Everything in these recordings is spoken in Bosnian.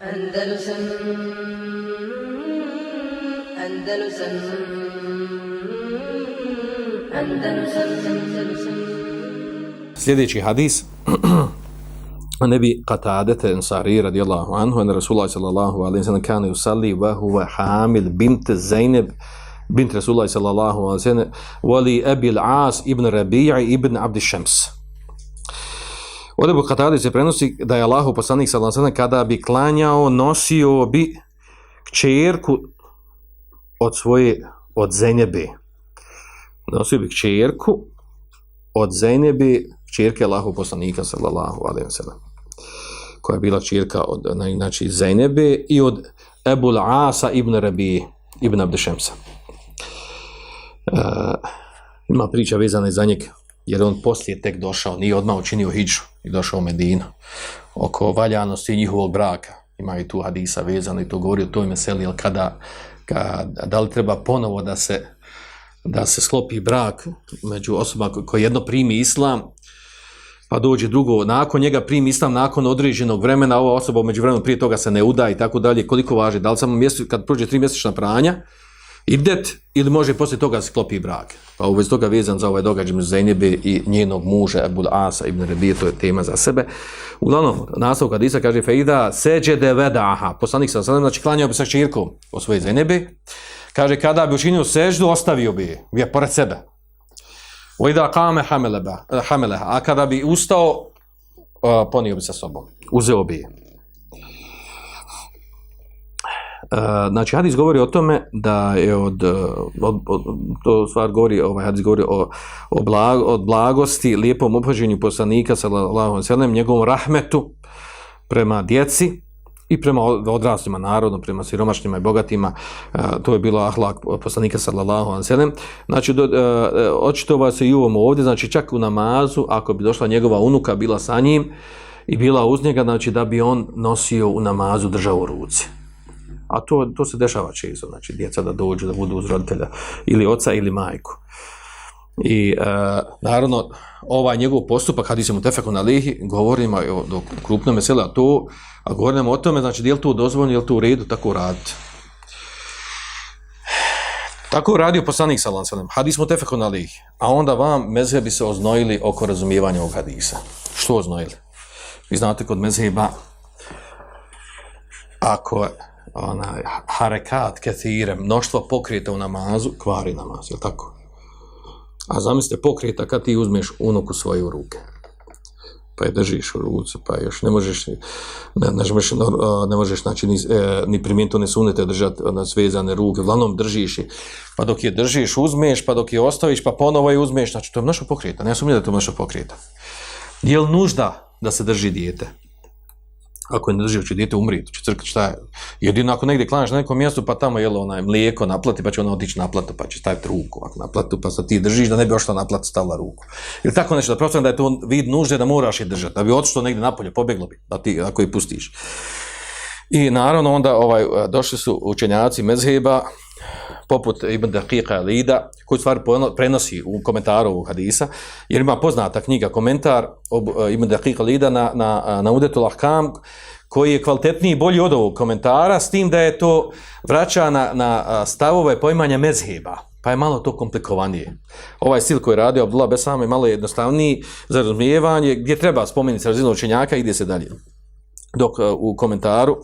Andalusam Andalusam Andalusam Andalusam Sljedeći hadis Nebi Qatadete Ansari radijallahu anhu en Rasulullah sallallahu alaihi sallam kana yusalli wa huwa hamil bint Zainab bint Rasulullah sallallahu alaihi sallam wali Abi al-As ibn Rabi'i ibn Abd Shams. Ovdje bu Qatade se prenosi da je Allahu poslanik sallallahu alaihi kada bi klanjao nosio bi kćerku od svoje od Zainabe. Nosio bi kćerku od Zainabe kćerke Allahu poslanika sallallahu alaihi sallam koja je bila čirka od znači Zainebe i od Ebul Asa ibn Rabi ibn Abdešemsa. Uh, ima priča vezana za njeg, jer on poslije tek došao, nije odmah učinio hijđu i došao u Medinu. Oko valjanosti njihovog braka, ima i tu hadisa vezano i to govori o toj meseli, jel kada, kada, da li treba ponovo da se da se sklopi brak među osobama koji jedno primi islam, pa dođe drugo, nakon njega primi islam, nakon određenog vremena, ova osoba među vremenu prije toga se ne uda i tako dalje, koliko važi, da li samo mjesto, kad prođe tri mjesečna pranja, idet, ili može poslije toga sklopi brak. Pa uvez toga vezan za ovaj događaj među Zainebe i njenog muža, Abul Asa ibn Rebije, to je tema za sebe. Uglavnom, nastav Kadisa kaže, Feida seđe de vedaha, poslanik sam sadem, znači klanjao bi sa čirkom o svoje Zainebe, kaže, kada bi učinio seždu, ostavio bi je pored sebe, Oida kame hameleha, a kada bi ustao, ponio bi sa sobom, uzeo bi je. Uh, Eh, znači, hadis govori o tome da je od, eh, od, od to stvar govori, ovaj hadis govori o, o blag, od blagosti, lijepom obhođenju poslanika, sallallahu alejhi ve sellem, njegovom rahmetu prema djeci, i prema odraslima narodno, prema siromašnjima i bogatima, eh, to je bilo ahlak poslanika sallallahu alejhi ve sellem. Znači do, očitova se i ovom ovdje, znači čak u namazu, ako bi došla njegova unuka bila sa njim i bila uz njega, znači da bi on nosio u namazu držao u ruci. A to, to se dešava često, znači djeca da dođu da budu uz roditelja ili oca ili majku. I e, naravno, ovaj njegov postupak, kad se mu tefekon lihi, govorimo o do krupnom mesele, a to, a govorimo o tome, znači, je li to dozvoljno, je li to u redu, tako raditi. Tako radio poslanik sallam sallam, hadis mu tefekon alihi, a onda vam mezhebi se oznojili oko razumijevanja ovog hadisa. Što oznojili? Vi znate kod mezheba, ako onaj harekat, kethire, mnoštvo pokreta u namazu, kvari namaz, je li tako? A zamislite pokreta kad ti uzmeš unuku svoju ruke. Pa je držiš u ruci, pa još ne možeš, ne, ne, žmeš, ne možeš znači, ni, e, ni primijeniti ne sunete držati na ono, svezane ruke, uglavnom držiš je. Pa dok je držiš, uzmeš, pa dok je ostaviš, pa ponovo je uzmeš, znači to je mnošo pokreta, ne sumnje da je to mnošo pokreta. Je li nužda da se drži dijete? Ako je ne dijete umriti, će crkati, šta je? Jedino ako negdje klanjaš na nekom mjestu, pa tamo jelo onaj mlijeko naplati, pa će ona otići naplatu, pa će staviti ruku, ako naplatu, pa sad ti držiš da ne bi ošla naplatu, stavila ruku. Ili tako nešto, da prostavljam da je to vid nužde da moraš je držati, da bi otišlo negdje napolje, pobjeglo bi, da ti, ako je pustiš. I naravno onda ovaj došli su učenjaci mezheba, poput Ibn Daqiqa Lida, koji stvar prenosi u komentaru ovog hadisa, jer ima poznata knjiga, komentar ob, eh, Ibn Daqiqa Lida na, na, eh, na Udetul Ahkam, koji je kvalitetniji i bolji od ovog komentara, s tim da je to vraća na, na eh, stavove poimanja mezheba, pa je malo to komplikovanije. Ovaj stil koji je radio Abdullah Besam je malo jednostavniji za razumijevanje, gdje treba spomenuti razinu učenjaka i ide se dalje. Dok u komentaru,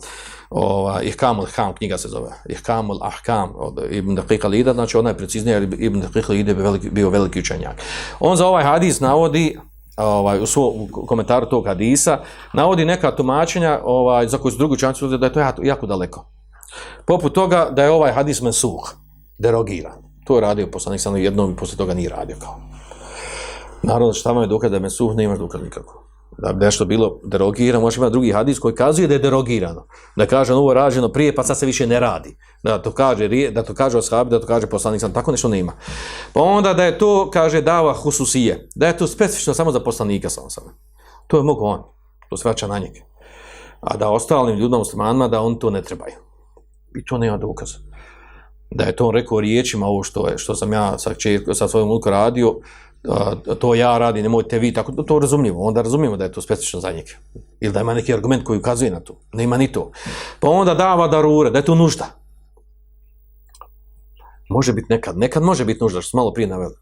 ova Ihkamul Ahkam knjiga se zove. Ihkamul Ahkam od Ibn Daqiq Lida znači ona je preciznija jer Ibn Daqiq Lida je veliki, bio veliki učenjak. On za ovaj hadis navodi ovaj u svom komentaru tog hadisa navodi neka tumačenja ovaj za koje su drugi učenjaci da je to jako, jako daleko. Poput toga da je ovaj hadis mensuh derogiran. To je radio poslanik samo jednom i posle toga nije radio kao. Naravno, šta vam je dokaz da je mensuh, ne imaš dokaz nikako da bi nešto bilo derogirano, može imati drugi hadis koji kazuje da je derogirano. Da kaže ono, ovo je rađeno prije, pa sad se više ne radi. Da to kaže, da to kaže oshabi, da to kaže poslanik sam, tako nešto nema. Pa onda da je to, kaže, dava hususije, da je to specifično samo za poslanika sam sam. To je mogu on, to svača na njega. A da ostalim ljudima muslimanima, da on to ne trebaju. I to nema dokaza da je to on rekao riječima ovo što je, što sam ja sa, čer, sa svojom ulku radio, to ja radim, nemojte vi, tako to razumljivo. onda razumijemo da je to specifično za njega. Ili da ima neki argument koji ukazuje na to. Nema ni to. Pa onda dava darure, da je to nužda. Može biti nekad, nekad može biti nužda, što smo malo prije naveli.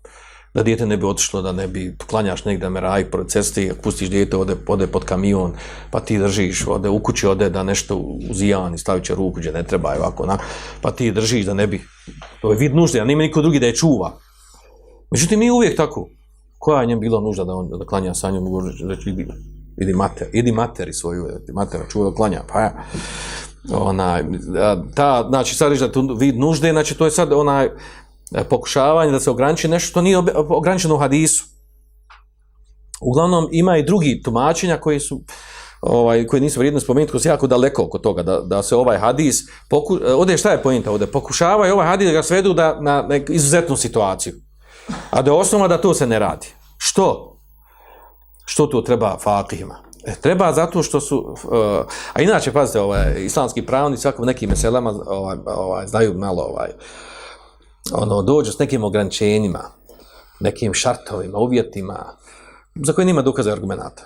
Da dijete ne bi otišlo, da ne bi klanjaš negdje me raj pored cesti, pustiš dijete, ode, ode pod kamion, pa ti držiš, ode u kući, ode da nešto uzijan i stavit će ruku gdje ne treba, ovako, na, pa ti držiš da ne bi, to je vid nužde, a nema niko drugi da je čuva. Međutim, mi uvijek tako, koja je njem bila nužda da on da klanja sa njom, reći, idi, idi mater, idi materi svoju, idi mater, čuva da klanja, pa ja. Onaj, ta, znači, sad reći da tu vid nužde, znači, to je sad onaj, e, pokušavanje da se ograniči nešto što nije ograničeno u hadisu. Uglavnom ima i drugi tumačenja koji su ovaj koji nisu vrijedno spomenuti, koji su jako daleko oko toga da, da se ovaj hadis poku, e, ovdje šta je poenta ovdje? Pokušavaju ovaj hadis da ga svedu da, na, na izuzetnu situaciju. A da je osnova da to se ne radi. Što? Što to treba fakihima? E, treba zato što su, uh, a inače, pazite, ovaj, islamski pravnici, svako nekim meselama ovaj, ovaj, znaju malo ovaj, ono, dođu s nekim ograničenjima, nekim šartovima, uvjetima, za koje nima dokaza argumenta.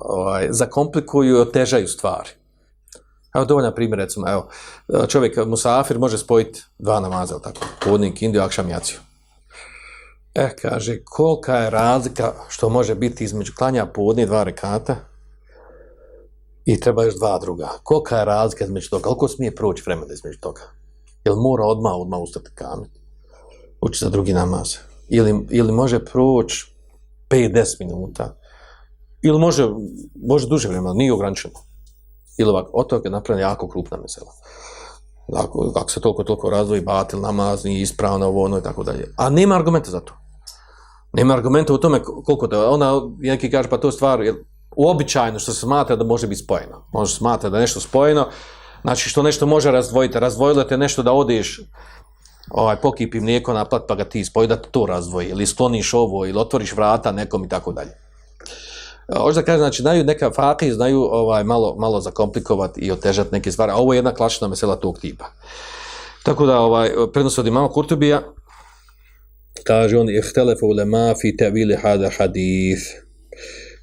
Ovaj, zakomplikuju i otežaju stvari. Evo, dovoljna primjer, recimo, evo, čovjek, musafir, može spojiti dva namaza, tako, podnik, indiju, akšam, jaciju. E, kaže, kolika je razlika što može biti između klanja podne dva rekata i treba još dva druga. Kolika je razlika između toga? Koliko smije proći vremena između toga? Jel mora odmah, odmah ustati kamet? Uči za drugi namaz. Ili, ili može proći 5-10 minuta. Ili može, može duže vremena, nije ograničeno. Ili ovako, od toga je napravljena jako krupna mesela. Ako, ako se toliko, toliko razvoji, batil, namaz, nije ispravno, ovo, ono i tako dalje. A nema argumenta za to. Nema argumenta u tome koliko to, ona, neki kaže, pa to stvar, je uobičajeno što se smatra da može biti spojeno. Može smatra da je nešto spojeno, Znači što nešto može razdvojiti, razdvojilo te nešto da odeš ovaj, pokipi mlijeko na pa ga ti spoji da to razdvoji, ili skloniš ovo, ili otvoriš vrata nekom i tako dalje. E, Hoće da kaže, znači, znaju neka fakih, znaju ovaj, malo, malo zakomplikovati i otežati neke stvari, a ovo je jedna klasična mesela tog tipa. Tako da, ovaj, prednost od imama Kurtubija, kaže on, ihtelefu ulema fi tevili hada hadith.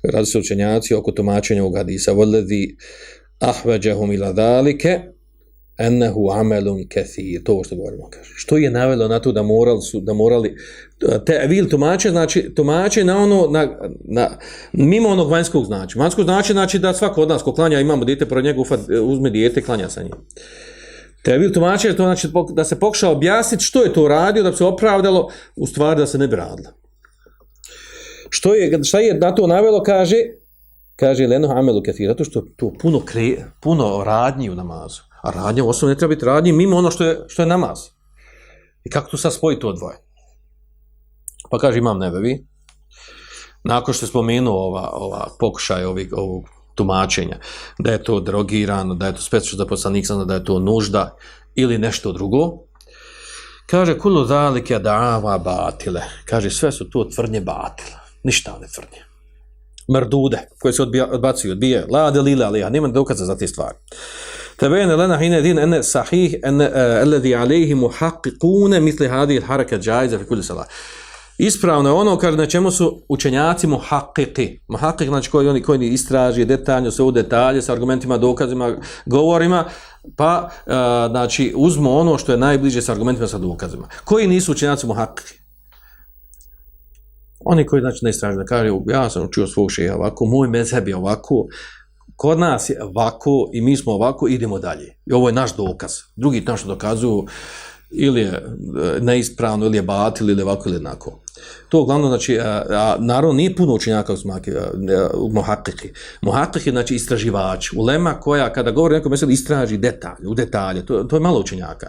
Radi se učenjaci oko tumačenja ovog hadisa. Vodledi ahveđahum ila dalike ennehu amelun kathir to što govorimo kaže što je navelo na to da morali su da morali te vil tumače znači tumače na ono na, na mimo onog vanjskog znači vanjsko znači znači da svako od nas ko klanja imamo dijete pro njega uzme dijete klanja sa njim te vil tumače to znači da se pokuša objasniti što je to radio da bi se opravdalo u stvari da se ne bi radilo. Što je šta je na to navelo kaže kaže leno amelu kathir zato što to puno kre, puno radnji u namazu. A radnja u osnovu ne treba biti radnji mimo ono što je što je namaz. I kako to sad spoji to dvoje? Pa kaže imam nebevi nakon što je spomenuo ova, ova pokušaj ovih, ovog tumačenja. Da je to drogirano da je to specično za poslanik da je to nužda ili nešto drugo. Kaže kulu zalike da'ava batile. Kaže sve su to tvrdnje batile ništa ne tvrdnje. Mrdude, koje se odbija, odbacuju, odbije, la delila aliha, nema dokaza za te stvari. Tebejene lena hine din ene sahih ene eh, alladhi alayhi muhaqqiqun misli hadhihi al-haraka džajza fi kulli salah. Ispravno je ono kaže na čemu su učenjaci muhaqqiqi. Muhaqqiq znači koji oni koji istraži detaljno sve u detalje sa argumentima, dokazima, govorima, pa e, znači uzmu ono što je najbliže sa argumentima sa dokazima. Koji nisu učenjaci muhaqqiqi? Oni koji znači ne istražuju da kaže, ja sam učio svog šeha ovako, moj mezheb je ovako, kod nas je ovako i mi smo ovako, idemo dalje. I ovo je naš dokaz. Drugi tam što dokazuju ili je e, neispravno, ili je batil, ili ovako, ili jednako. To uglavnom, znači, a, a, naravno nije puno učenjaka u smaki, e, u mohakiki. Znači, istraživač. Ulema koja, kada govori nekom meselu, istraži detalje, u detalje, to, to je malo učenjaka.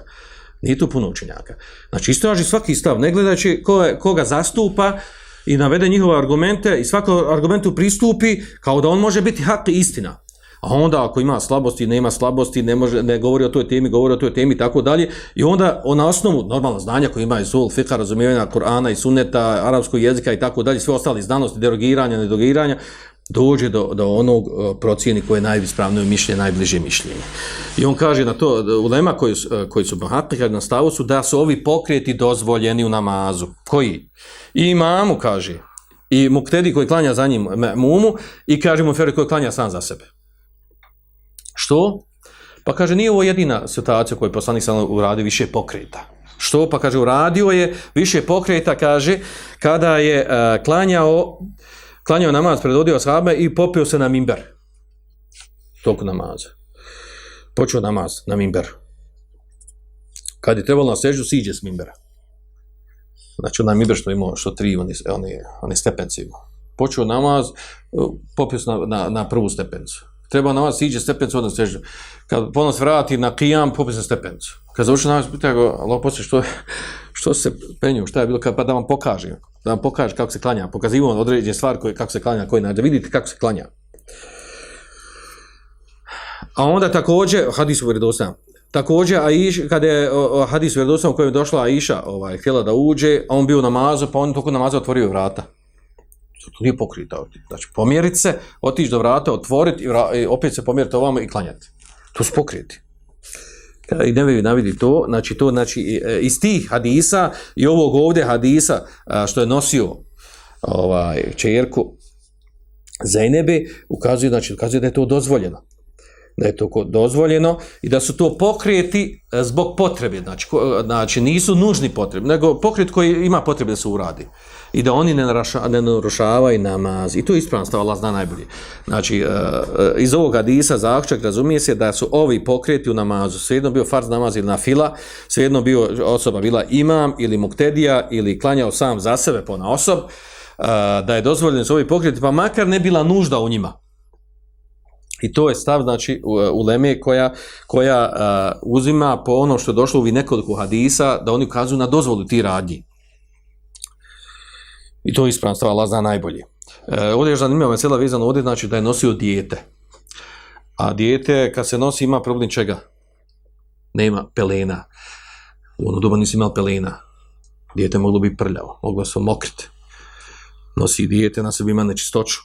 Nije tu puno učenjaka. Znači, istraži svaki stav, ne gledajući ko je, koga zastupa, i navede njihove argumente i svako argumentu pristupi kao da on može biti hak i istina. A onda ako ima slabosti, nema slabosti, ne može ne govori o toj temi, govori o toj temi i tako dalje. I onda on na osnovu normalno znanja koje ima sul, fiqh, razumijevanja Kur'ana i sunneta, arapskog jezika i tako dalje, sve ostali znanosti, derogiranja, nedogiranja, dođe do, do onog procjeni procijeni koje je najispravnije mišljenje, najbliže mišljenje. I on kaže na to, ulema koji, e, koji su bahatni, kaže na stavu su da su ovi pokreti dozvoljeni u namazu. Koji? I imamu kaže, i muktedi koji klanja za njim mumu, i kaže mu feri koji klanja sam za sebe. Što? Pa kaže, nije ovo jedina situacija koju je poslanik sam uradio više pokreta. Što? Pa kaže, uradio je više pokreta, kaže, kada je uh, klanjao, klanjao namaz, predvodio sahabe i popio se na mimber. Toliko namaza. Počeo namaz na mimber. Kad je trebalo na seždu, siđe s mimbera. Znači, onaj mimber što imao, što tri, oni, oni, oni stepenci imao. Počeo namaz, e, popio se na, na, na prvu stepencu. Treba namaz, siđe stepencu, onda sežda. Kad ponos vrati na kijam, popis na stepencu. Kad završi namaz, pita ga, Allah, poslije, što, što se penju, šta je bilo, kad, pa da vam pokaže, da vam pokaže kako se klanja, pokazivo on određene stvari koje, kako se klanja, koji nađe, vidite kako se klanja. A onda također, hadis u vredosam, također, a iš, kada je o, o, hadis u u kojem je došla Aisha, ovaj, htjela da uđe, a on bio namazu, pa on toko namaza otvorio vrata. To nije pokrita. Znači, pomjeriti se, otići do vrata, otvoriti i, vra, i opet se pomjeriti ovamo i klanjati. To su pokriti i ne vidi navidi to, znači to znači e, iz tih hadisa i ovog ovdje hadisa što je nosio ovaj čerku Zainebe ukazuje znači ukazuje da je to dozvoljeno. Da je to dozvoljeno i da su to pokrijeti e, zbog potrebe. Znači, e, znači nisu nužni potrebi nego pokret koji ima potrebe da se uradi i da oni ne, naraša, ne narušavaju namaz. I to je ispravno stav, Allah zna najbolje. Znači, e, e, iz ovog hadisa zaključak razumije se da su ovi pokreti u namazu, svejedno bio farz namaz ili na fila, svejedno bio osoba bila imam ili muktedija ili klanjao sam za sebe po na osob, e, da je dozvoljeno su ovi pokreti, pa makar ne bila nužda u njima. I to je stav, znači, uleme u Leme koja, koja uh, uzima po ono što je došlo u nekoliko hadisa, da oni ukazuju na dozvolu ti radnji. I to je ispravno stvar, Allah zna najbolje. E, ovdje je zanimljivo mesela vezano ovdje, znači da je nosio dijete. A dijete, kad se nosi, ima problem čega? Nema pelena. U ono doba nisi imao pelena. Dijete moglo biti prljavo, moglo se mokriti. Nosi dijete, na sebi ima nečistoću.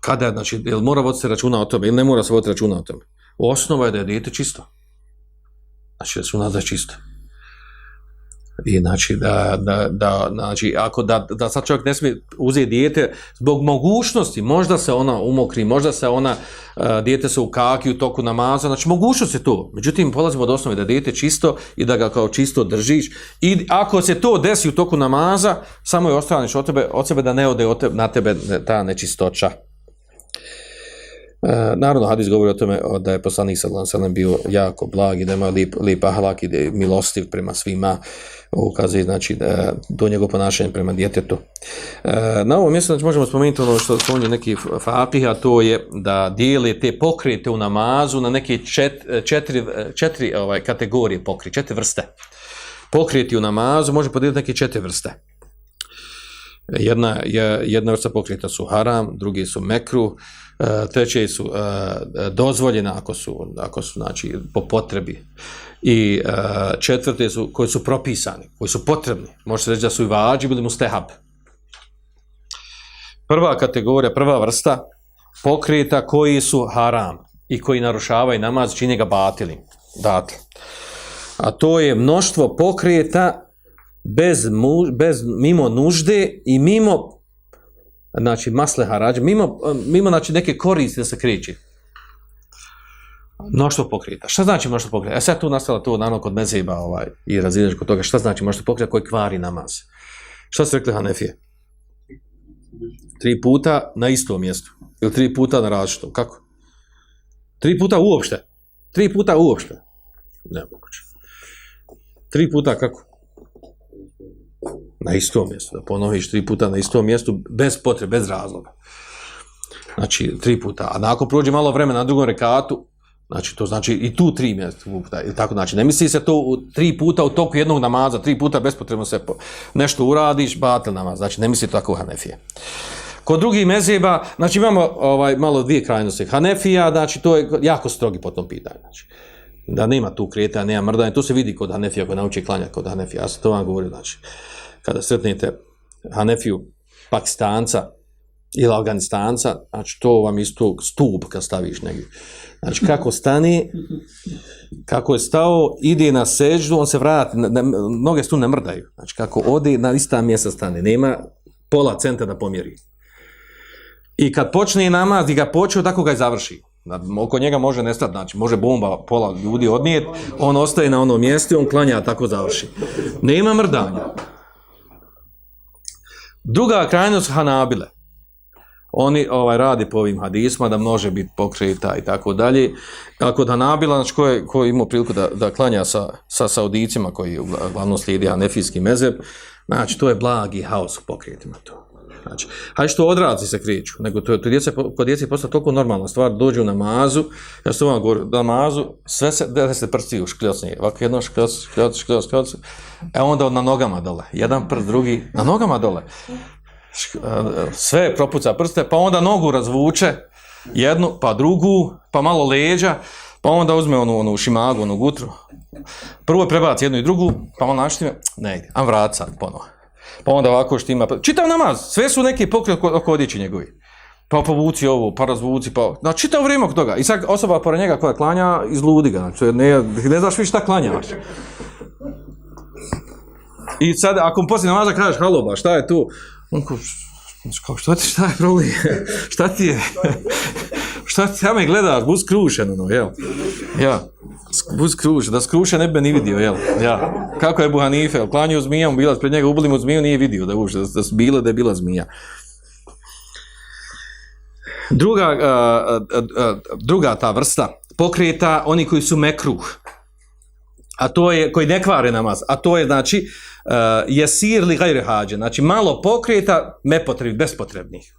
Kada, znači, jel mora voditi se računa o tome, ili ne mora se voditi računa o tome? Osnova je da je dijete čisto. Znači, da su nazad čisto. I znači da, da, da znači ako da, da sad čovjek ne smije uzeti dijete zbog mogućnosti, možda se ona umokri, možda se ona uh, dijete se ukaki u toku namaza, znači mogućnost je to. Međutim polazimo od osnove da dijete čisto i da ga kao čisto držiš i ako se to desi u toku namaza, samo je ostraniš od tebe, od sebe da ne ode od tebe, na tebe ta nečistoća. E, naravno, hadis govori o tome da je poslanik sallallahu alejhi bio jako blag i da ima lip, lip ahlak i da je milostiv prema svima. Ukazuje, znači, da, do njegov ponašanja prema djetetu. E, na ovom mjestu znači, možemo spomenuti ono što spominje neki fakih, a to je da dijeli te pokrete u namazu na neke čet, četiri, četiri ovaj, kategorije pokri, četiri vrste. Pokreti u namazu može podijeliti neke četiri vrste. Jedna, je, jedna vrsta pokreta su haram, drugi su mekru, E, treće su e, uh, dozvoljene ako su, ako su znači, po potrebi i uh, četvrte su koji su propisani, koji su potrebni. Može se reći da su i vađi bili mustehab. Prva kategorija, prva vrsta pokreta koji su haram i koji narušavaju namaz, čini ga batilim. Dakle, a to je mnoštvo pokreta bez, mu, bez mimo nužde i mimo znači masle harađ, mimo, mimo znači, neke koristi da se kreće. Mnoštvo pokreta. Šta znači mnoštvo pokreta? E sad tu nastala to naravno kod mezeba ovaj, i razinaš kod toga. Šta znači mnoštvo pokreta koji kvari namaz? Šta su rekli Hanefije? Tri puta na istom mjestu. Ili tri puta na različitom. Kako? Tri puta uopšte. Tri puta uopšte. Ne moguće. Tri puta kako? Na istom mjestu, da ponoviš tri puta na istom mjestu, bez potrebe, bez razloga. Znači, tri puta. A nakon prođe malo vremena na drugom rekatu, znači, to znači i tu tri mjesta, puta, ili tako, znači, ne misli se to u, tri puta u toku jednog namaza, tri puta bespotrebno se po, nešto uradiš, batel namaz, znači, ne misli to tako u Hanefije. Kod drugih mezeba, znači, imamo ovaj, malo dvije krajnosti. Hanefija, znači, to je jako strogi po tom pitanju, znači, da nema tu kretanja, nema mrdanja, to se vidi kod Hanefija, kod nauči klanja kod Hanefija, ja sam to vam govorio, znači, kada sretnete Hanefiju Pakistanca ili Afganistanca, znači to vam isto stup kad staviš negdje. Znači kako stani, kako je stao, ide na seždu, on se vrati, na, na, noge su ne mrdaju. Znači kako ode, na ista mjesta stane, nema pola centa da pomjeri. I kad počne namaz i ga počeo, tako ga i završi. Oko njega može nestati, znači može bomba pola ljudi odnijet, on ostaje na onom mjestu, on klanja, tako završi. Nema mrdanja. Druga krajnost Hanabile. Oni ovaj radi po ovim hadisma da može biti pokreta i tako dalje. A kod Hanabila, znači ko je, ko je imao priliku da, da klanja sa, sa Saudicima koji uglavnom slijedi Hanefijski mezeb, znači to je blagi haos u pokretima to. Znači, a što odrazi se kriču, nego to, to djece, kod djece je postao toliko normalna stvar, dođu na mazu, ja što vam govorio, na mazu, sve se, da se prsti u škljocnije, ovako jedno škljoc, škljoc, škljoc, škljoc, e onda na nogama dole, jedan prst, drugi, na nogama dole, e, sve propuca prste, pa onda nogu razvuče, jednu, pa drugu, pa malo leđa, pa onda uzme onu, onu šimagu, onu gutru, prvo prebaci jednu i drugu, pa malo naštime, ne ide, a vrat sad ponovo pa onda ovako što ima, čitav namaz, sve su neki pokret oko, oko odjeći njegovi. Pa povuci ovo, pa razvuci, pa... Znači, čitav vrijeme oko toga. I sad osoba pored njega koja klanja, izludi ga. Znači, ne, ne znaš vi šta klanja. I sad, ako mu poslije namaza kažeš, halo ba, šta je tu? On kao, šta ti, šta je problem? šta ti je? Šta ti, ja me gledaš, bud skrušen, ono, jel? Ja, bud skrušen, da skrušen ne bi ni vidio, jel? Ja, kako je Buhanife, jel, klanio zmijom, bila pred njega, ubili mu zmiju, nije vidio da uš, da, da su bile, da je bila zmija. Druga, a, a, a, druga ta vrsta pokreta, oni koji su mekruh, a to je, koji ne kvare namaz, a to je, znači, uh, jesir li gajre hađe, znači, malo pokreta, nepotrebnih, bespotrebnih.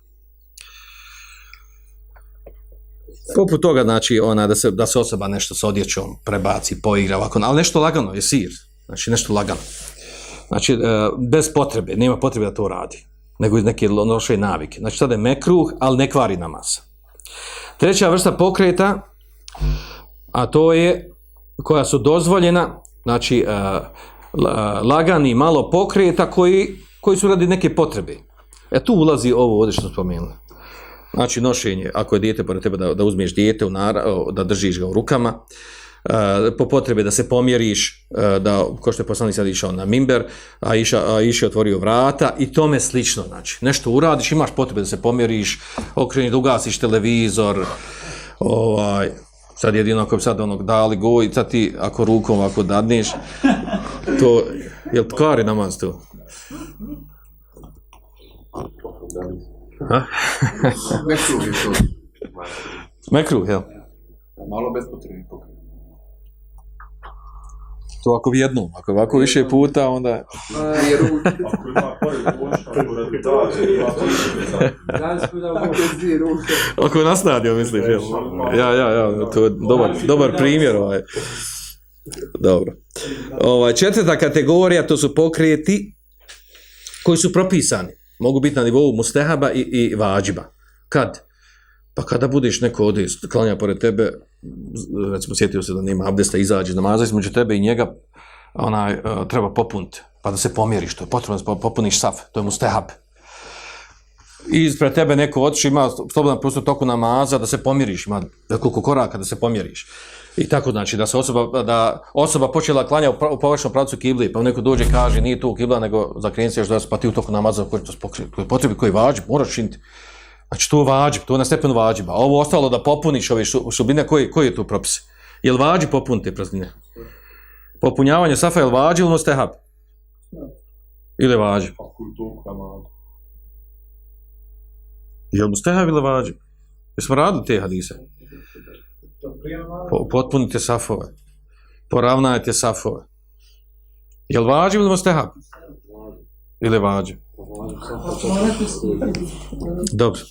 Poput toga, znači, ona, da se, da se osoba nešto s odjećom prebaci, poigra, ovako, ali nešto lagano, je sir, znači, nešto lagano. Znači, e, bez potrebe, nema potrebe da to radi, nego iz neke loše navike. Znači, tada je mekruh, ali ne kvari namaz. Treća vrsta pokreta, a to je koja su dozvoljena, znači e, lagani malo pokreta koji, koji su radi neke potrebe. E tu ulazi ovo ovdje što spomenuli. Znači nošenje, ako je dijete pored tebe da, da uzmeš dijete, u nara, da držiš ga u rukama, uh, po potrebe da se pomjeriš, uh, da, ko što je poslanik sad išao na mimber, a iša, a otvorio vrata i tome slično. Znači, nešto uradiš, imaš potrebe da se pomjeriš, okreni da ugasiš televizor, ovaj, sad jedino ako bi sad onog dali go i sad ti ako rukom ovako dadneš, to, jel tkari namaz to? Ha? Mekruh je to. Mekruh, jel? Malo bespotrebni pokret. To ako bi jednom, ako ovako više puta, onda... Jer u... Ako ima ako kuda mogu dvije ruke. Ako je na stadion, misliš, jel? Ja, ja, ja, to je dobar, dobar primjer, ovaj. Dobro. Ovaj, četvrta kategorija, to su pokreti koji su propisani. Mogu biti na nivou mustehaba i, i vađiba. Kad? Pa kada budeš neko ovdje klanja pored tebe, recimo sjetio se da nema abdesta, izađe namaza između tebe i njega, onaj, e, treba popuniti, pa da se pomjeriš, to je potrebno da popuniš saf, to je mustehab. I ispred tebe neko otiš, ima slobodan prostor toku namaza, da se pomjeriš, ima koliko koraka da se pomjeriš. I tako znači da se osoba da osoba počela klanja u površnom pravcu kibli, pa neko dođe kaže nije to kibla nego za još da se pa ti u toku namaza koji to pokri, potrebi koji važi, moraš činiti. Znači to važi, to je na stepenu vađiba. A ovo ostalo da popuniš ove šubine, koji, koji je tu propis? Jel vađi popunite praznine? Popunjavanje safa jel li vađi ili mustehab? Ili vađi? To kanal. Jel mustehab ili vađi? Jesmo radili te hadise? Po, potpunite safove. Poravnajte safove. Jel vađi ili mustehab? Ili vađi? Dobro.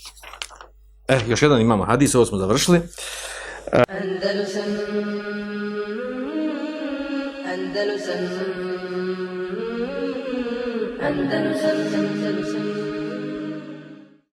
E, još jedan imamo hadis, ovo smo završili. Andalusam Andalusam Andalusam Andalusam